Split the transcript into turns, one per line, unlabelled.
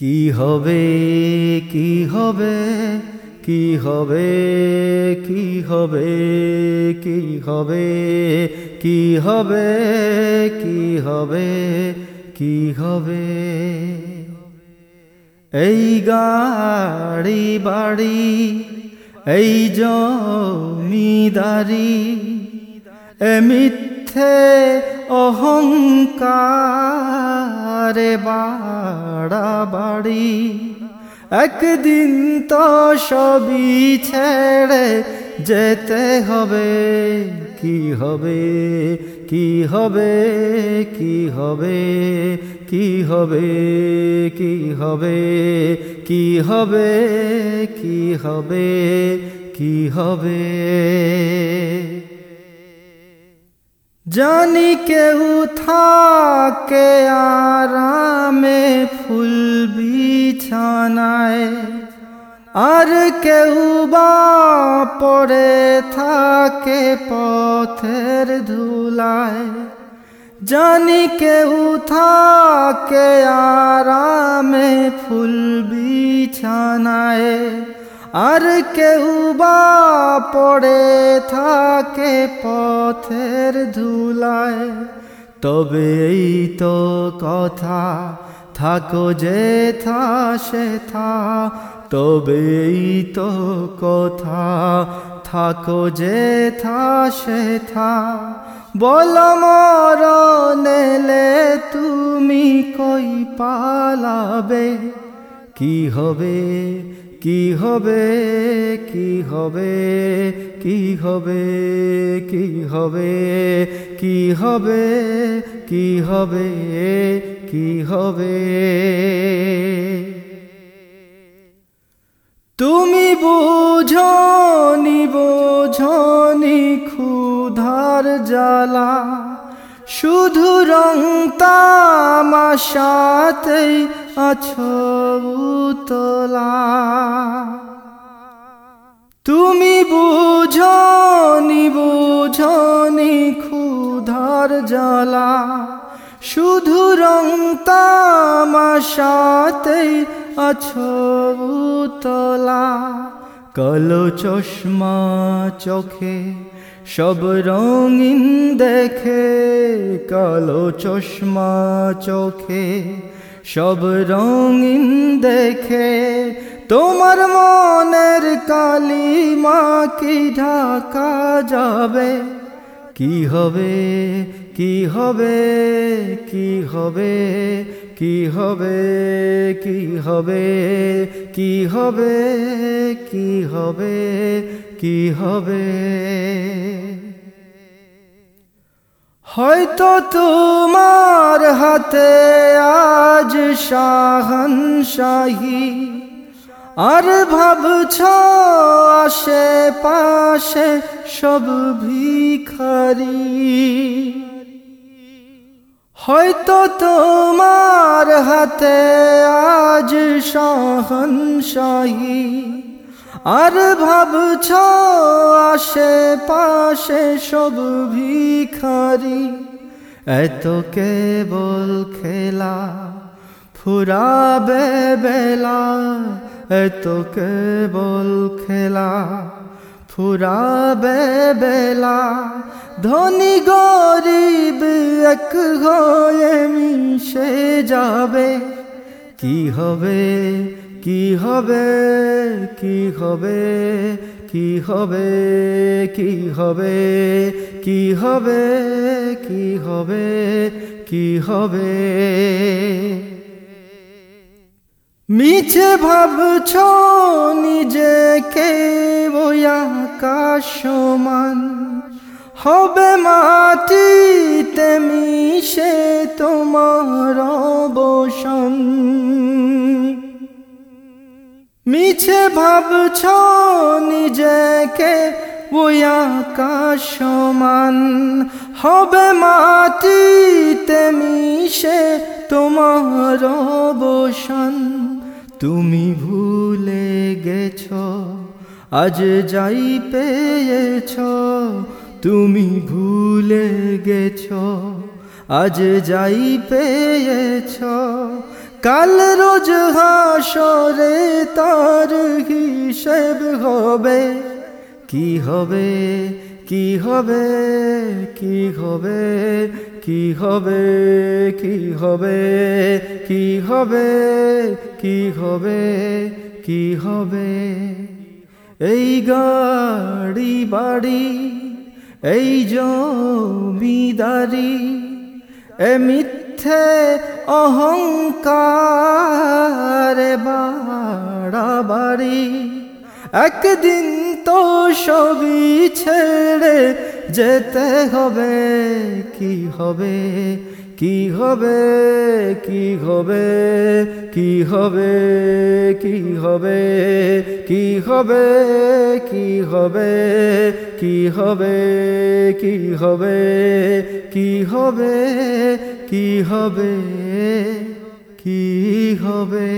কি হবে কি হবে কি হবে কি হবে কি হবে কি হবে কি হবে কি হবে? এই গাড়ি বাড়ি, এই জমিদারি, এ মিথ্যে অহংকারে বাড়াবাড়ি একদিন তো সবই ছেড়ে যেতে হবে। কি হবে কি হবে কি হবে কি হবে কি হবে কি হবে কি হবে কি হবে। জানি কেউ থাকে আর কেউ বা পড়ে থাকে পথের ধুলায়। জানি কেউ থাকে আরামে ফুল বিছানায়। আর কেউ বা পড়ে থাকে পথের ধুলায়। তবে এই তো কথা থাকো যে থা সে থা তবে তো কথা। থাকো যে থা সে থা বল মর নেলে তুমি কই পালাবে? কি হবে কি হবে কি হবে? কি হবে কি হবে কি হবে কি হবে কি হবে? তুমি বুঝনি বোঝনি ক্ষুধার জ্বালা। শুধু রং তামাশাতেই আছো তোলা তুমি বুঝনি বুঝনি ক্ষুধার জ্বালা। শুধু রং তামাশাতেই আছো তোলা কালো চশমা চোখে সব রঙিন দেখে, কালো চশমা চোখে সব রঙিন দেখে তোমার মনের কালিমা কি ঢাকা যাবে? কি হবে? কি হবে? কি হবে? কি হবে? কি হবে? কি হবে? কি হবে? কি হবে? হয়তো তোমার হাতে আজ শাহন শাহী আর ভাবছ আশে পাশে সব ভিখারি? হয়তো তোমার হাতে আজ শাহন শাহী আর ভাবছ আশে পাশে সব ভিখারি। এত কেবল খেলা, ফুরাবে বেলা এত কেবল খেলা, ফুরাবে বেলা। ধনী গরিব এক হয়ে মিশে যাবে। কি হবে কি হবে কি হবে কি হবে কি হবে কি হবে কি হবে কি হবে? মিছে ভাবছ নিজেকে ওই সমান? হবে মাটিতে মিশে তোমার অবসন। মিছে ভাবছ নিজেকে ওই সমান? হবে মাটিতে মিশে তোমার অবসান। তুমি ভুলে গেছ, আজ যাই পেয়েছ, তুমি ভুলে গেছ, আজ যাই পেয়েছ, কাল রোজ হাসরে তার হিসেব হবে, কি হবে? কি হবে কি হবে কি হবে কি হবে কি হবে কি হবে কি হবে? এই গাড়ি বাড়ি, এই জমিদারি, এ মিথ্যে অহংকার বাড়াবাড়ি, একদিন তো সবই ছেড়ে যেতে হবে কি হবে কি হবে কি হবে কি হবে কি হবে কি হবে কি হবে কি হবে কি হবে কি হবে কি হবে কি হবে